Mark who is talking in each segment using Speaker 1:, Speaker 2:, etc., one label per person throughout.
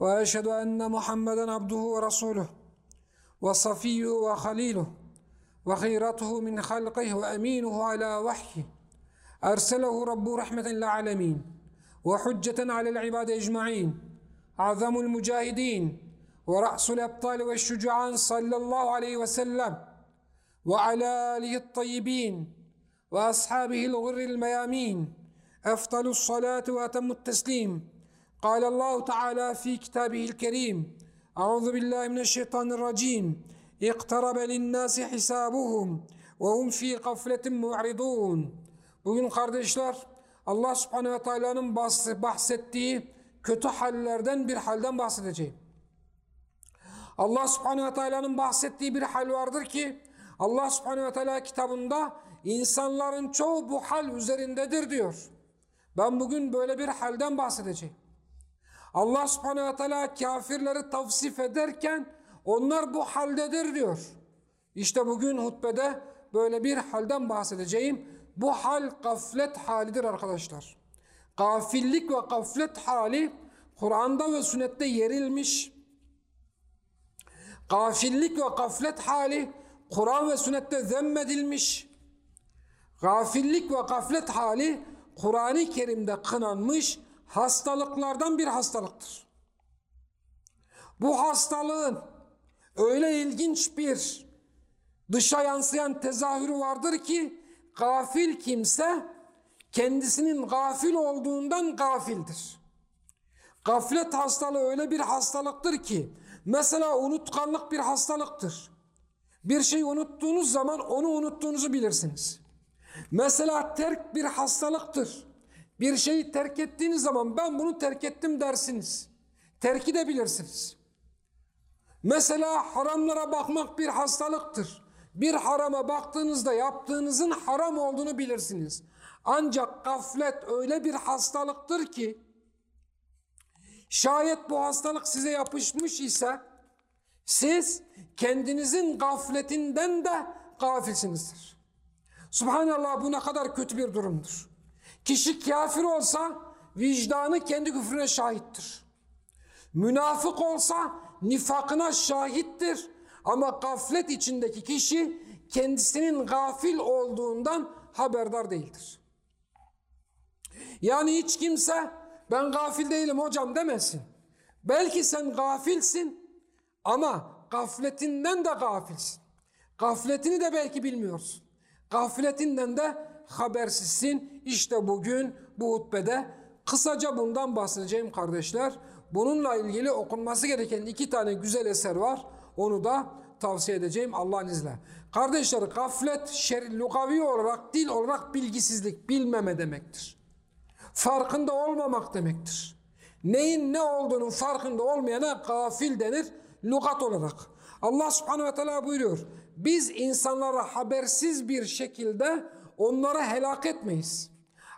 Speaker 1: وأشهد أن محمدا عبده ورسوله وصفيه وخليله وخيرته من خلقه وأمينه على وحيه. أرسله رب رحمة للعالمين وحجة على العباد أجمعين. اعظم المجاهدين ورأس الأبطال والشجعان صلى الله عليه وسلم وعلى آله الطيبين وأصحابه الغر الميامين. أفضل الصلاة وأتم التسليم. قال الله تعالى في كتابه الكريم أعوذ بالله من الشيطان الرجيم اقترب للناس حسابهم وهم في غفلة معرضون Bugün kardeşler Allah subhanehu ve teala'nın bahsettiği kötü hallerden bir halden bahsedeceğim. Allah subhanehu ve teala'nın bahsettiği bir hal vardır ki Allah subhanehu ve teala kitabında insanların çoğu bu hal üzerindedir diyor. Ben bugün böyle bir halden bahsedeceğim. Allah subhanehu ve teala kafirleri tavsif ederken onlar bu haldedir diyor. İşte bugün hutbede böyle bir halden bahsedeceğim. Bu hal gaflet halidir arkadaşlar. Gafillik ve gaflet hali Kur'an'da ve sünnette yerilmiş. Gafillik ve gaflet hali Kur'an ve sünnette zemmedilmiş. Gafillik ve gaflet hali Kur'an-ı Kerim'de kınanmış hastalıklardan bir hastalıktır. Bu hastalığın öyle ilginç bir dışa yansıyan tezahürü vardır ki gafil kimse kendisinin gafil olduğundan gafildir. Gaflet hastalığı öyle bir hastalıktır ki mesela unutkanlık bir hastalıktır. Bir şeyi unuttuğunuz zaman onu unuttuğunuzu bilirsiniz. Mesela terk bir hastalıktır. Bir şeyi terk ettiğiniz zaman ben bunu terk ettim dersiniz. Terk edebilirsiniz. Mesela haramlara bakmak bir hastalıktır. Bir harama baktığınızda yaptığınızın haram olduğunu bilirsiniz. Ancak gaflet öyle bir hastalıktır ki şayet bu hastalık size yapışmış ise siz kendinizin gafletinden de gafilsinizdir. Subhanallah bu ne kadar kötü bir durumdur. Kişi kafir olsa vicdanı kendi küfrüne şahittir. Münafık olsa nifakına şahittir. Ama gaflet içindeki kişi kendisinin gafil olduğundan haberdar değildir. Yani hiç kimse ben gafil değilim hocam demesin. Belki sen gafilsin ama gafletinden de gafilsin. Gafletini de belki bilmiyorsun. Gafletinden de habersizsin. İşte bugün bu hutbede kısaca bundan bahsedeceğim kardeşler. Bununla ilgili okunması gereken iki tane güzel eser var. Onu da tavsiye edeceğim Allah'ın izniyle. Kardeşler gaflet şer, lugavi olarak dil olarak bilgisizlik, bilmeme demektir. Farkında olmamak demektir. Neyin ne olduğunun farkında olmayana gafil denir lugat olarak. Allah subhanehu ve teala buyuruyor. Biz insanlara habersiz bir şekilde onları helak etmeyiz.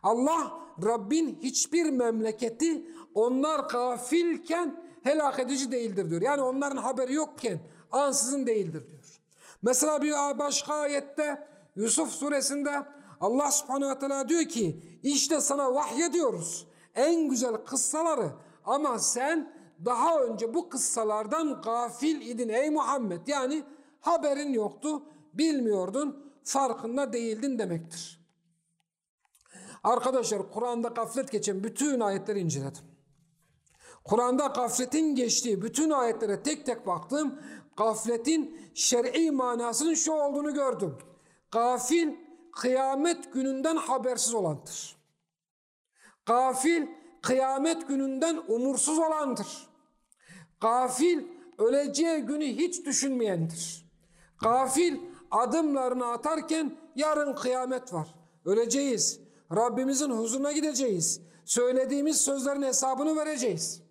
Speaker 1: Allah Rabbin hiçbir memleketi onlar gafilken helak edici değildir diyor. Yani onların haberi yokken ansızın değildir diyor. Mesela bir başka ayette Yusuf suresinde Allah subhanehu ve teala diyor ki işte sana vahyediyoruz en güzel kıssaları ama sen daha önce bu kıssalardan gafil idin ey Muhammed. Yani haberin yoktu, bilmiyordun, farkında değildin demektir. Arkadaşlar Kur'an'da gaflet geçen bütün ayetleri inceledim. Kur'an'da gafletin geçtiği bütün ayetlere tek tek baktım. Gafletin şer'i manasının şu olduğunu gördüm. Gafil kıyamet gününden habersiz olandır. Gafil kıyamet gününden umursuz olandır. Gafil öleceği günü hiç düşünmeyendir. Gafil adımlarını atarken yarın kıyamet var. Öleceğiz. Rabbimizin huzuruna gideceğiz. Söylediğimiz sözlerin hesabını vereceğiz.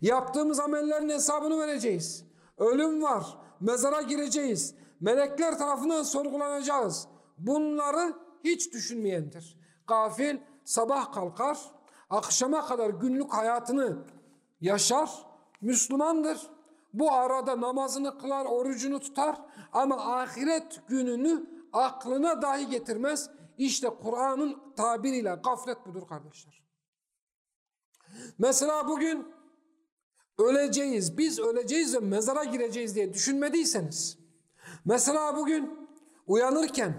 Speaker 1: Yaptığımız amellerin hesabını vereceğiz. Ölüm var, mezara gireceğiz. Melekler tarafından sorgulanacağız. Bunları hiç düşünmeyendir. Gafil sabah kalkar, akşama kadar günlük hayatını yaşar, Müslümandır. Bu arada namazını kılar, orucunu tutar ama ahiret gününü aklına dahi getirmez. İşte Kur'an'ın tabiriyle gaflet budur kardeşler. Mesela bugün öleceğiz, biz öleceğiz ve mezara gireceğiz diye düşünmediyseniz, mesela bugün uyanırken,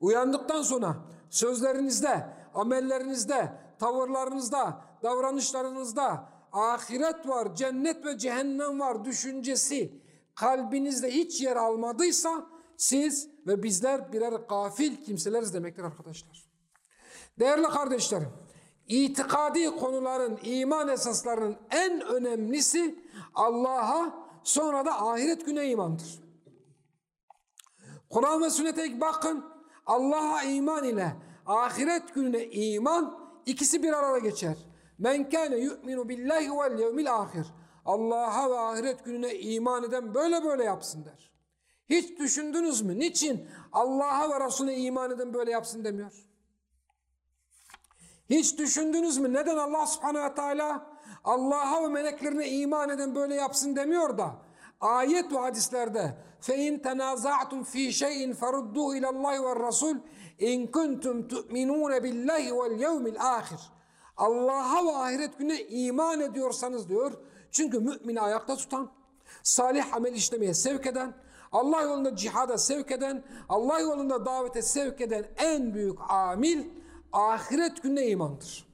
Speaker 1: uyandıktan sonra sözlerinizde, amellerinizde, tavırlarınızda, davranışlarınızda ahiret var, cennet ve cehennem var düşüncesi kalbinizde hiç yer almadıysa siz ve bizler birer gafil kimseleriz demektir arkadaşlar. Değerli kardeşlerim, itikadi konuların, iman esaslarının en önemlisi Allah'a sonra da ahiret güne imandır. Kur'an ve sünnete bakın Allah'a iman ile ahiret gününe iman ikisi bir arada geçer. Men kâne yu'minu billahi vel yevmil ahir. Allah'a ve ahiret gününe iman eden böyle böyle yapsın der. Hiç düşündünüz mü? Niçin Allah'a ve Resulüne iman eden böyle yapsın demiyor? Hiç düşündünüz mü? Neden Allah subhanehu ve teala Allah'a ve meleklerine iman eden böyle yapsın demiyor da ayet ve hadislerde فَاِنْ تَنَازَعْتُمْ ف۪ي شَيْءٍ فَرُدُّهُ اِلَى اللّٰهِ وَالرَّسُولِ اِنْ كُنْتُمْ تُؤْمِنُونَ بِاللّٰهِ وَالْيَوْمِ الْآخِرِ Allah'a ve ahiret gününe iman ediyorsanız diyor. Çünkü mümini ayakta tutan, salih amel işlemeye sevk eden, Allah yolunda cihada sevk eden, Allah yolunda davete sevk eden en büyük amil ahiret gününe imandır.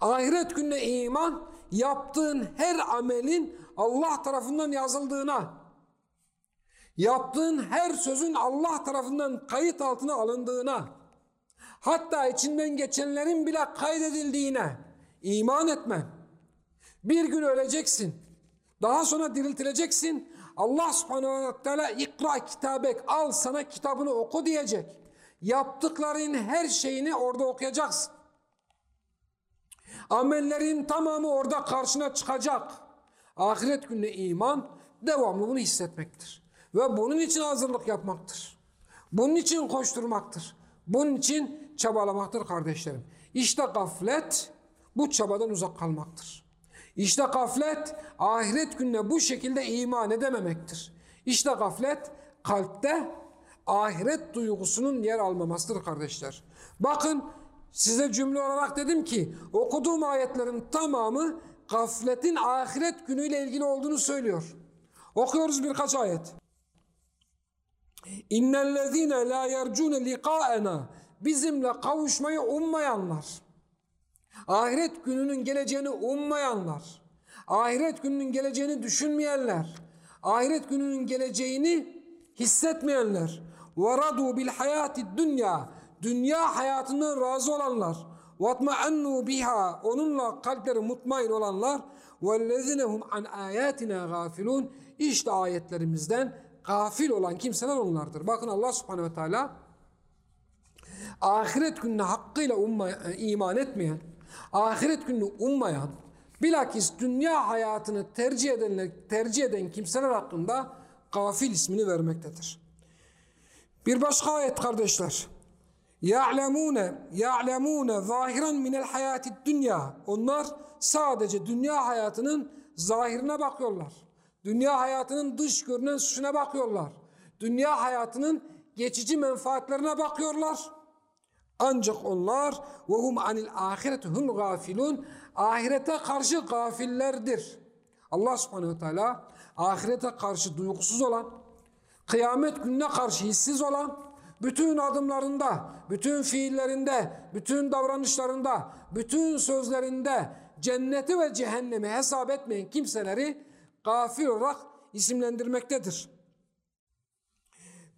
Speaker 1: Ahiret gününe iman yaptığın her amelin Allah tarafından yazıldığına, yaptığın her sözün Allah tarafından kayıt altına alındığına, hatta içinden geçenlerin bile kaydedildiğine iman etmen. Bir gün öleceksin. Daha sonra diriltileceksin. Allah subhanehu ve teala ikra kitabek al sana kitabını oku diyecek. Yaptıkların her şeyini orada okuyacaksın. Amellerin tamamı orada karşına çıkacak. Ahiret gününe iman devamlı bunu hissetmektir. Ve bunun için hazırlık yapmaktır. Bunun için koşturmaktır. Bunun için çabalamaktır kardeşlerim. İşte gaflet bu çabadan uzak kalmaktır. İşte gaflet ahiret gününe bu şekilde iman edememektir. İşte gaflet kalpte ahiret duygusunun yer almamasıdır kardeşler. Bakın size cümle olarak dedim ki okuduğum ayetlerin tamamı gafletin ahiret günüyle ilgili olduğunu söylüyor. Okuyoruz birkaç ayet. İnnellezîne lâ yercûne liqâena bizimle kavuşmayı ummayanlar. Ahiret gününün geleceğini ummayanlar. Ahiret gününün geleceğini düşünmeyenler. Ahiret gününün geleceğini hissetmeyenler. وَرَضُوا بِالْحَيَاتِ dünya Dünya hayatından razı olanlar. وَاطْمَأَنُّوا biha Onunla kalpleri mutmain olanlar. وَالَّذِينَ هُمْ عَنْ آيَاتِنَا غَافِلُونَ İşte ayetlerimizden gafil olan kimseler onlardır. Bakın Allah subhanehu ve teala ahiret gününe hakkıyla umma, iman etmeyen, ahiret gününü ummayan, bilakis dünya hayatını tercih edenler, tercih eden kimseler hakkında gafil ismini vermektedir. Bir başka ayet kardeşler. Ya'lemune ya'lemune zahiran minel hayatid dünya. Onlar sadece dünya hayatının zahirine bakıyorlar. Dünya hayatının dış görünen süsüne bakıyorlar. Dünya hayatının geçici menfaatlerine bakıyorlar. Ancak onlar ve hum anil ahireti hum gafilun ahirete karşı gafillerdir. Allah subhanehu teala ahirete karşı duygusuz olan, kıyamet gününe karşı hissiz olan, bütün adımlarında, bütün fiillerinde, bütün davranışlarında, bütün sözlerinde cenneti ve cehennemi hesap etmeyen kimseleri gafil olarak isimlendirmektedir.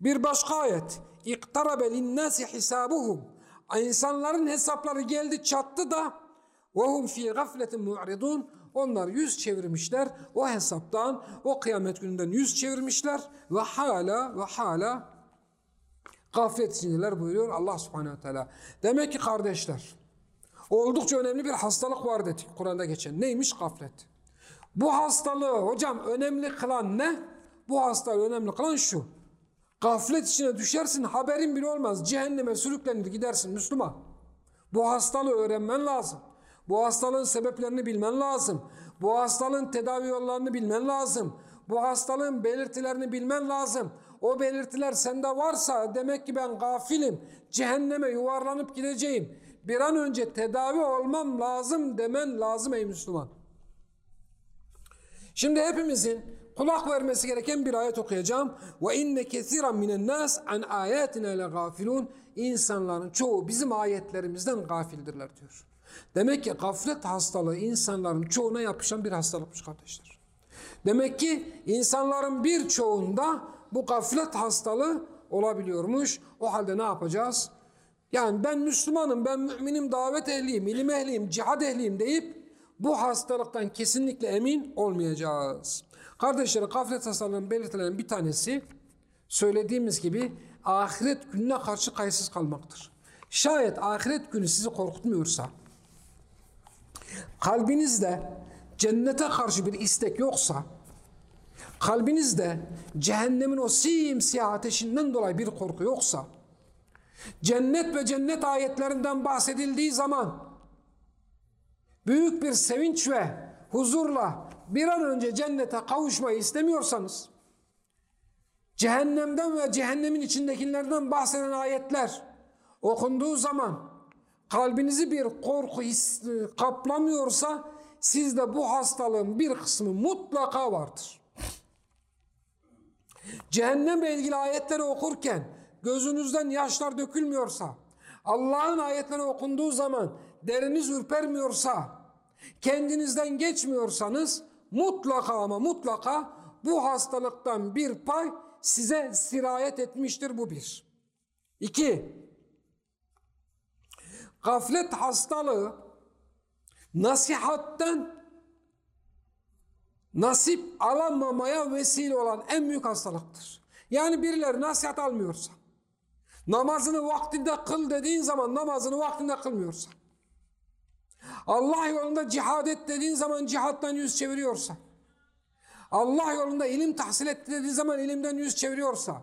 Speaker 1: Bir başka ayet. İktarabe linnâsi hisabuhum. İnsanların hesapları geldi çattı da وَهُمْ ف۪ي غَفْلَةٍ مُعْرِضُونَ Onlar yüz çevirmişler o hesaptan, o kıyamet gününden yüz çevirmişler ve hala ve hala gaflet içindeler buyuruyor Allah subhanehu teala. Demek ki kardeşler, Oldukça önemli bir hastalık var dedik Kur'an'da geçen. Neymiş? Gaflet. Bu hastalığı hocam önemli kılan ne? Bu hastalığı önemli kılan şu. Gaflet içine düşersin haberin bile olmaz. Cehenneme sürüklenir gidersin Müslüman. Bu hastalığı öğrenmen lazım. Bu hastalığın sebeplerini bilmen lazım. Bu hastalığın tedavi yollarını bilmen lazım. Bu hastalığın belirtilerini bilmen lazım. O belirtiler sende varsa demek ki ben gafilim. Cehenneme yuvarlanıp gideceğim. Bir an önce tedavi olmam lazım demen lazım ey Müslüman. Şimdi hepimizin kulak vermesi gereken bir ayet okuyacağım. Ve inne kesiran minen nas an ayatina le gafilun. İnsanların çoğu bizim ayetlerimizden gafildirler diyor. Demek ki gaflet hastalığı insanların çoğuna yapışan bir hastalıkmış kardeşler. Demek ki insanların birçoğunda bu gaflet hastalığı olabiliyormuş. O halde ne yapacağız? Yani ben Müslümanım, ben müminim, davet ehliyim, ilim ehliyim, cihad ehliyim deyip bu hastalıktan kesinlikle emin olmayacağız. Kardeşler gaflet hastalığının belirtilen bir tanesi söylediğimiz gibi ahiret gününe karşı kayıtsız kalmaktır. Şayet ahiret günü sizi korkutmuyorsa, kalbinizde cennete karşı bir istek yoksa, kalbinizde cehennemin o simsiyah ateşinden dolayı bir korku yoksa, cennet ve cennet ayetlerinden bahsedildiği zaman büyük bir sevinç ve huzurla bir an önce cennete kavuşmayı istemiyorsanız, cehennemden ve cehennemin içindekilerden bahseden ayetler okunduğu zaman kalbinizi bir korku kaplamıyorsa sizde bu hastalığın bir kısmı mutlaka vardır. Cehennemle ilgili ayetleri okurken gözünüzden yaşlar dökülmüyorsa, Allah'ın ayetleri okunduğu zaman deriniz ürpermiyorsa, kendinizden geçmiyorsanız mutlaka ama mutlaka bu hastalıktan bir pay size sirayet etmiştir bu bir. İki, gaflet hastalığı nasihatten nasip alamamaya vesile olan en büyük hastalıktır. Yani birileri nasihat almıyorsa, namazını vaktinde kıl dediğin zaman namazını vaktinde kılmıyorsa, Allah yolunda cihad et dediğin zaman cihattan yüz çeviriyorsa, Allah yolunda ilim tahsil et dediği zaman ilimden yüz çeviriyorsa,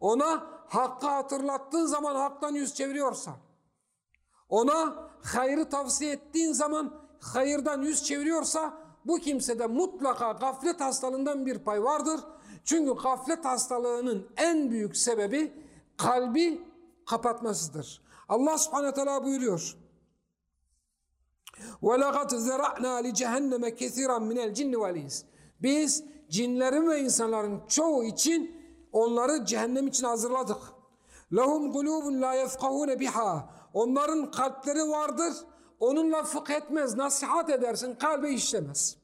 Speaker 1: ona hakkı hatırlattığın zaman haktan yüz çeviriyorsa, ona hayrı tavsiye ettiğin zaman hayırdan yüz çeviriyorsa, bu kimsede mutlaka gaflet hastalığından bir pay vardır. Çünkü gaflet hastalığının en büyük sebebi kalbi kapatmasıdır. Allah subhanehu teala buyuruyor. وَلَقَدْ زَرَعْنَا لِجَهَنَّمَ كَثِيرًا مِنَ الْجِنِّ وَالْاِنسِ Biz cinlerin ve insanların çoğu için onları cehennem için hazırladık. لَهُمْ قُلُوبٌ لَا يَفْقَهُونَ بِهَا Onların kalpleri vardır. Onunla fıkh etmez, nasihat edersin, kalbe işlemez.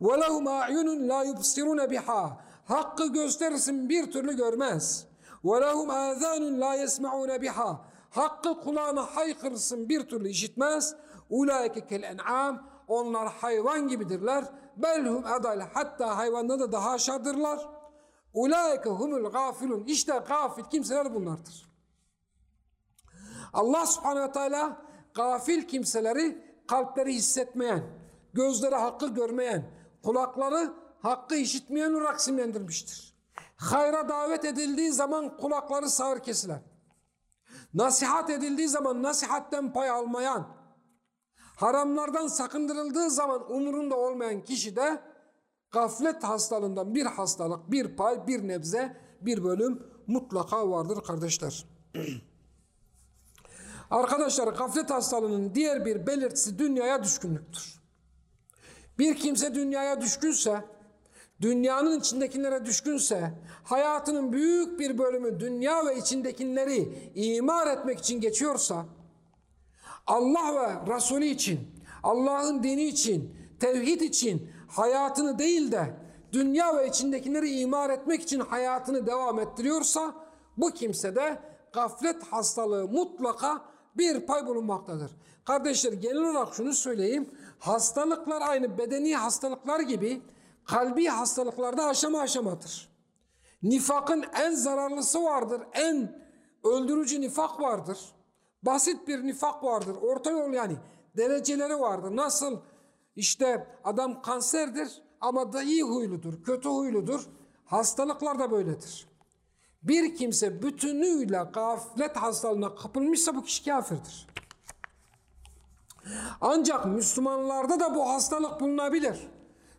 Speaker 1: وَلَهُمْ أَعْيُنٌ لَا يُبْصِرُونَ بِهَا Hakkı gösterirsin bir türlü görmez. وَلَهُمْ آذَانٌ لَا يَسْمَعُونَ بِهَا Hakkı kulağına haykırırsın bir türlü işitmez. Ulaike kel en'am onlar hayvan gibidirler. Belhum adal hatta hayvandan da daha aşağıdırlar. Ulaike humul gafilun işte gafil kimseler bunlardır. Allah subhanehu ve teala gafil kimseleri kalpleri hissetmeyen, gözleri hakkı görmeyen, kulakları hakkı işitmeyen olarak isimlendirmiştir. Hayra davet edildiği zaman kulakları sağır kesilen, nasihat edildiği zaman nasihatten pay almayan, haramlardan sakındırıldığı zaman umurunda olmayan kişi de gaflet hastalığından bir hastalık, bir pay, bir nebze, bir bölüm mutlaka vardır kardeşler. Arkadaşlar gaflet hastalığının diğer bir belirtisi dünyaya düşkünlüktür. Bir kimse dünyaya düşkünse, dünyanın içindekilere düşkünse, hayatının büyük bir bölümü dünya ve içindekileri imar etmek için geçiyorsa, Allah ve Resulü için, Allah'ın dini için, tevhid için hayatını değil de dünya ve içindekileri imar etmek için hayatını devam ettiriyorsa bu kimse de gaflet hastalığı mutlaka bir pay bulunmaktadır. Kardeşler genel olarak şunu söyleyeyim. Hastalıklar aynı bedeni hastalıklar gibi kalbi hastalıklarda aşama aşamadır. Nifakın en zararlısı vardır. En öldürücü nifak vardır. Basit bir nifak vardır. Orta yol yani. dereceleri vardır. Nasıl işte adam kanserdir ama da iyi huyludur, kötü huyludur. Hastalıklar da böyledir. Bir kimse bütünüyle gaflet hastalığına kapılmışsa bu kişi kafirdir. Ancak Müslümanlarda da bu hastalık bulunabilir.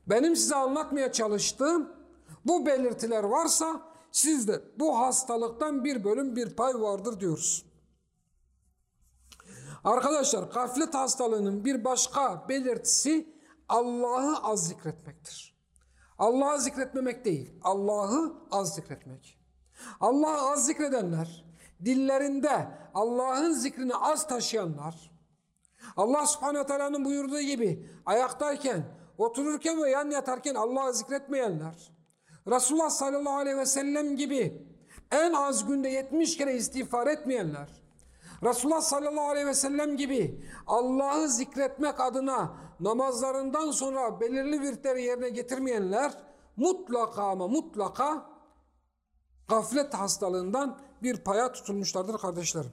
Speaker 1: Benim size anlatmaya çalıştığım bu belirtiler varsa sizde bu hastalıktan bir bölüm bir pay vardır diyoruz. Arkadaşlar gaflet hastalığının bir başka belirtisi Allah'ı az zikretmektir. Allah'ı zikretmemek değil, Allah'ı az zikretmek. Allah'ı az zikredenler, dillerinde Allah'ın zikrini az taşıyanlar, Allah subhanehu teala'nın buyurduğu gibi ayaktayken, otururken ve yan yatarken Allah'ı zikretmeyenler, Resulullah sallallahu aleyhi ve sellem gibi en az günde 70 kere istiğfar etmeyenler, Resulullah sallallahu aleyhi ve sellem gibi Allah'ı zikretmek adına namazlarından sonra belirli virtleri yerine getirmeyenler mutlaka ama mutlaka gaflet hastalığından bir paya tutulmuşlardır kardeşlerim.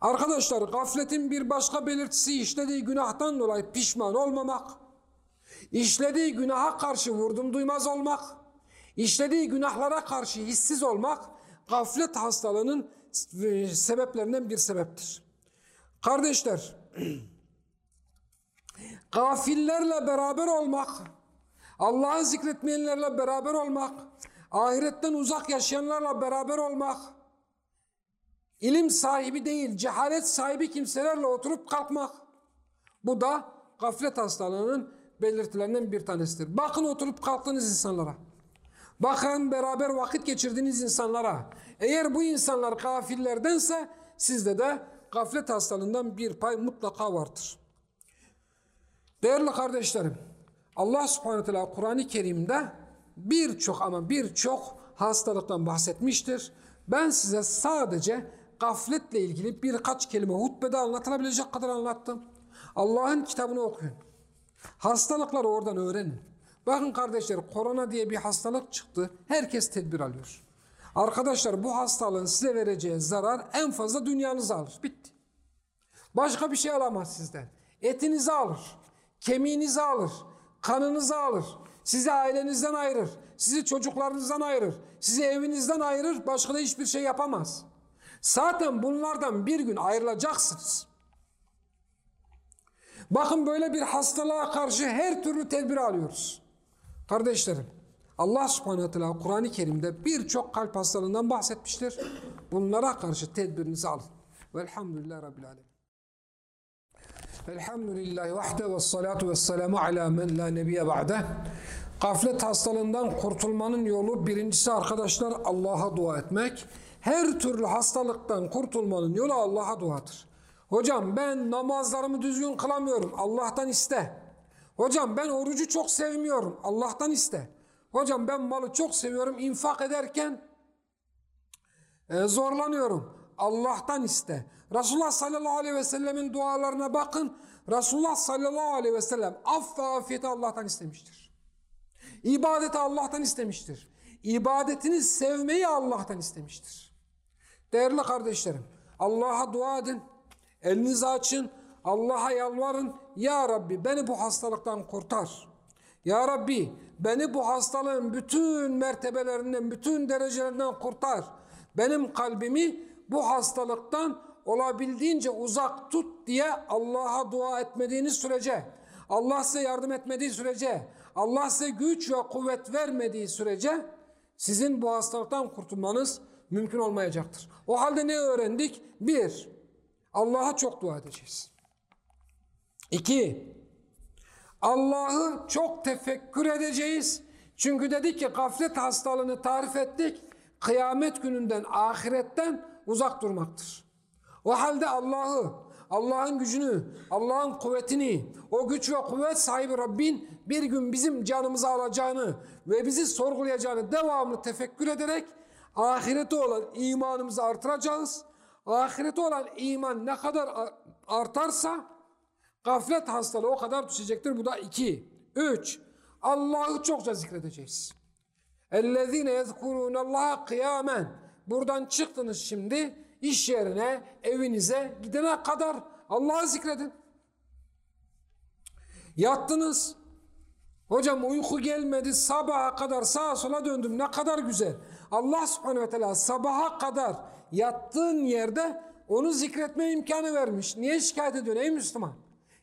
Speaker 1: Arkadaşlar gafletin bir başka belirtisi işlediği günahtan dolayı pişman olmamak, işlediği günaha karşı vurdum duymaz olmak, işlediği günahlara karşı hissiz olmak gaflet hastalığının sebeplerinden bir sebeptir. Kardeşler, gafillerle beraber olmak, Allah'ı zikretmeyenlerle beraber olmak, ahiretten uzak yaşayanlarla beraber olmak, ilim sahibi değil, cehalet sahibi kimselerle oturup kalkmak, bu da gaflet hastalığının belirtilerinden bir tanesidir. Bakın oturup kalktığınız insanlara. Bakın beraber vakit geçirdiğiniz insanlara. Eğer bu insanlar gafillerdense sizde de gaflet hastalığından bir pay mutlaka vardır. Değerli kardeşlerim, Allah subhanahu teala Kur'an-ı Kerim'de birçok ama birçok hastalıktan bahsetmiştir. Ben size sadece gafletle ilgili birkaç kelime hutbede anlatılabilecek kadar anlattım. Allah'ın kitabını okuyun. Hastalıkları oradan öğrenin. Bakın kardeşler korona diye bir hastalık çıktı. Herkes tedbir alıyor. Arkadaşlar bu hastalığın size vereceği zarar en fazla dünyanızı alır. Bitti. Başka bir şey alamaz sizden. Etinizi alır. Kemiğinizi alır. Kanınızı alır. Sizi ailenizden ayırır. Sizi çocuklarınızdan ayırır. Sizi evinizden ayırır. Başka da hiçbir şey yapamaz. Zaten bunlardan bir gün ayrılacaksınız. Bakın böyle bir hastalığa karşı her türlü tedbir alıyoruz. Kardeşlerim, Allah subhanahu teala Kur'an-ı Kerim'de birçok kalp hastalığından bahsetmiştir. Bunlara karşı tedbirinizi alın. Velhamdülillah Rabbil Alemin. Elhamdülillahi vahde ve salatu ve selamu ala men la nebiye ba'de. Gaflet hastalığından kurtulmanın yolu birincisi arkadaşlar Allah'a dua etmek. Her türlü hastalıktan kurtulmanın yolu Allah'a duadır. Hocam ben namazlarımı düzgün kılamıyorum. Allah'tan iste. Hocam ben orucu çok sevmiyorum. Allah'tan iste. Hocam ben malı çok seviyorum. infak ederken e, zorlanıyorum. Allah'tan iste. Resulullah sallallahu aleyhi ve sellemin dualarına bakın. Resulullah sallallahu aleyhi ve sellem aff ve afiyeti Allah'tan istemiştir. İbadeti Allah'tan istemiştir. İbadetini sevmeyi Allah'tan istemiştir. Değerli kardeşlerim, Allah'a dua edin. Elinizi açın. Allah'a yalvarın. Ya Rabbi beni bu hastalıktan kurtar. Ya Rabbi beni bu hastalığın bütün mertebelerinden, bütün derecelerinden kurtar. Benim kalbimi bu hastalıktan olabildiğince uzak tut diye Allah'a dua etmediğiniz sürece, Allah size yardım etmediği sürece, Allah size güç ve kuvvet vermediği sürece sizin bu hastalıktan kurtulmanız mümkün olmayacaktır. O halde ne öğrendik? Bir, Allah'a çok dua edeceğiz. İki, Allah'ı çok tefekkür edeceğiz. Çünkü dedik ki gaflet hastalığını tarif ettik. Kıyamet gününden, ahiretten uzak durmaktır. O halde Allah'ı, Allah'ın gücünü, Allah'ın kuvvetini, o güç ve kuvvet sahibi Rabbin bir gün bizim canımızı alacağını ve bizi sorgulayacağını devamlı tefekkür ederek ahirete olan imanımızı artıracağız. Ahirete olan iman ne kadar artarsa gaflet hastalığı o kadar düşecektir. Bu da iki. Üç, Allah'ı çokça zikredeceğiz. اَلَّذ۪ينَ يَذْكُرُونَ اللّٰهَ قِيَامًا Buradan çıktınız şimdi iş yerine, evinize gidene kadar Allah'ı zikredin. Yattınız. Hocam uyku gelmedi sabaha kadar sağa sola döndüm ne kadar güzel. Allah subhanehu ve teala sabaha kadar yattığın yerde onu zikretme imkanı vermiş. Niye şikayet ediyorsun ey Müslüman?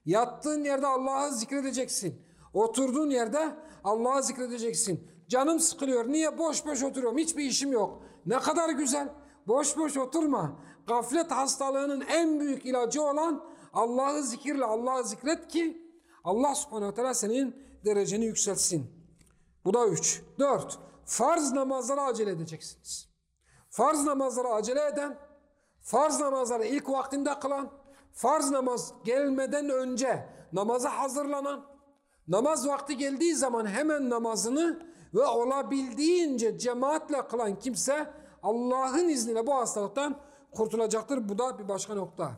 Speaker 1: Yattığın yerde Allah'ı zikredeceksin. Oturduğun yerde Allah'ı zikredeceksin. Canım sıkılıyor. Niye? Boş boş oturuyorum. Hiçbir işim yok. Ne kadar güzel. Boş boş oturma. Gaflet hastalığının en büyük ilacı olan Allah'ı zikirle Allah'ı zikret ki Allah subhanehu teala senin dereceni yükseltsin. Bu da üç. Dört. Farz namazlara acele edeceksiniz. Farz namazlara acele eden, farz namazları ilk vaktinde kılan, farz namaz gelmeden önce namaza hazırlanan, namaz vakti geldiği zaman hemen namazını ve olabildiğince cemaatle kılan kimse Allah'ın izniyle bu hastalıktan kurtulacaktır. Bu da bir başka nokta.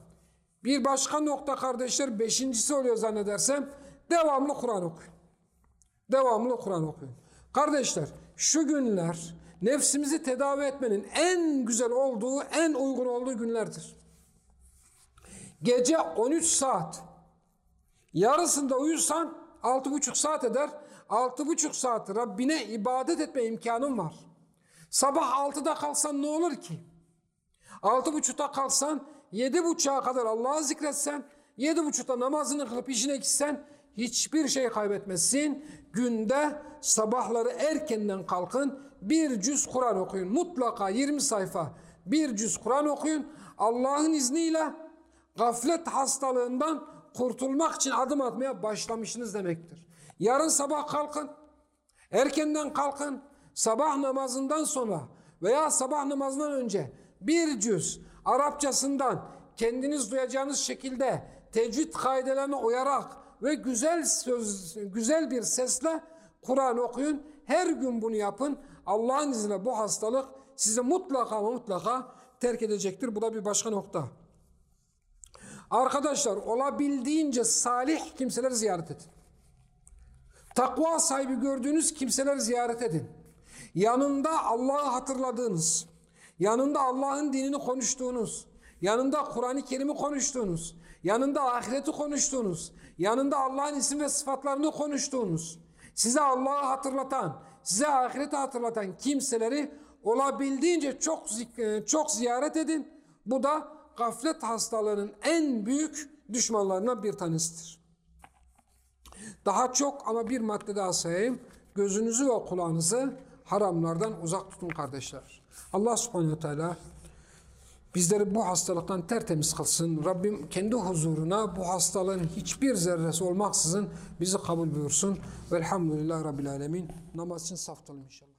Speaker 1: Bir başka nokta kardeşler beşincisi oluyor zannedersem devamlı Kur'an okuyun. Devamlı Kur'an okuyun. Kardeşler şu günler nefsimizi tedavi etmenin en güzel olduğu, en uygun olduğu günlerdir. Gece 13 saat yarısında uyusan 6,5 saat eder. 6,5 saat Rabbine ibadet etme imkanın var. Sabah 6'da kalsan ne olur ki? 6.30'da kalsan 7.30'a kadar Allah'ı zikretsen 7.30'da namazını kılıp işine gitsen hiçbir şey kaybetmezsin. Günde sabahları erkenden kalkın bir cüz Kur'an okuyun. Mutlaka 20 sayfa bir cüz Kur'an okuyun. Allah'ın izniyle gaflet hastalığından kurtulmak için adım atmaya başlamışsınız demektir. Yarın sabah kalkın. Erkenden kalkın. Sabah namazından sonra veya sabah namazından önce bir cüz Arapçasından kendiniz duyacağınız şekilde tecvid kaidelerine uyarak ve güzel söz, güzel bir sesle Kur'an okuyun. Her gün bunu yapın. Allah'ın izniyle bu hastalık sizi mutlaka mutlaka terk edecektir. Bu da bir başka nokta. Arkadaşlar olabildiğince salih kimseleri ziyaret edin. Takva sahibi gördüğünüz kimseleri ziyaret edin. Yanında Allah'ı hatırladığınız, yanında Allah'ın dinini konuştuğunuz, yanında Kur'an-ı Kerim'i konuştuğunuz, yanında ahireti konuştuğunuz, yanında Allah'ın isim ve sıfatlarını konuştuğunuz, size Allah'ı hatırlatan, size ahireti hatırlatan kimseleri olabildiğince çok çok ziyaret edin. Bu da gaflet hastalığının en büyük düşmanlarından bir tanesidir. Daha çok ama bir madde daha sayayım. Gözünüzü ve kulağınızı haramlardan uzak tutun kardeşler. Allah subhanehu teala bizleri bu hastalıktan tertemiz kılsın. Rabbim kendi huzuruna bu hastalığın hiçbir zerresi olmaksızın bizi kabul buyursun. Velhamdülillah Rabbil Alemin. Namaz için saf inşallah.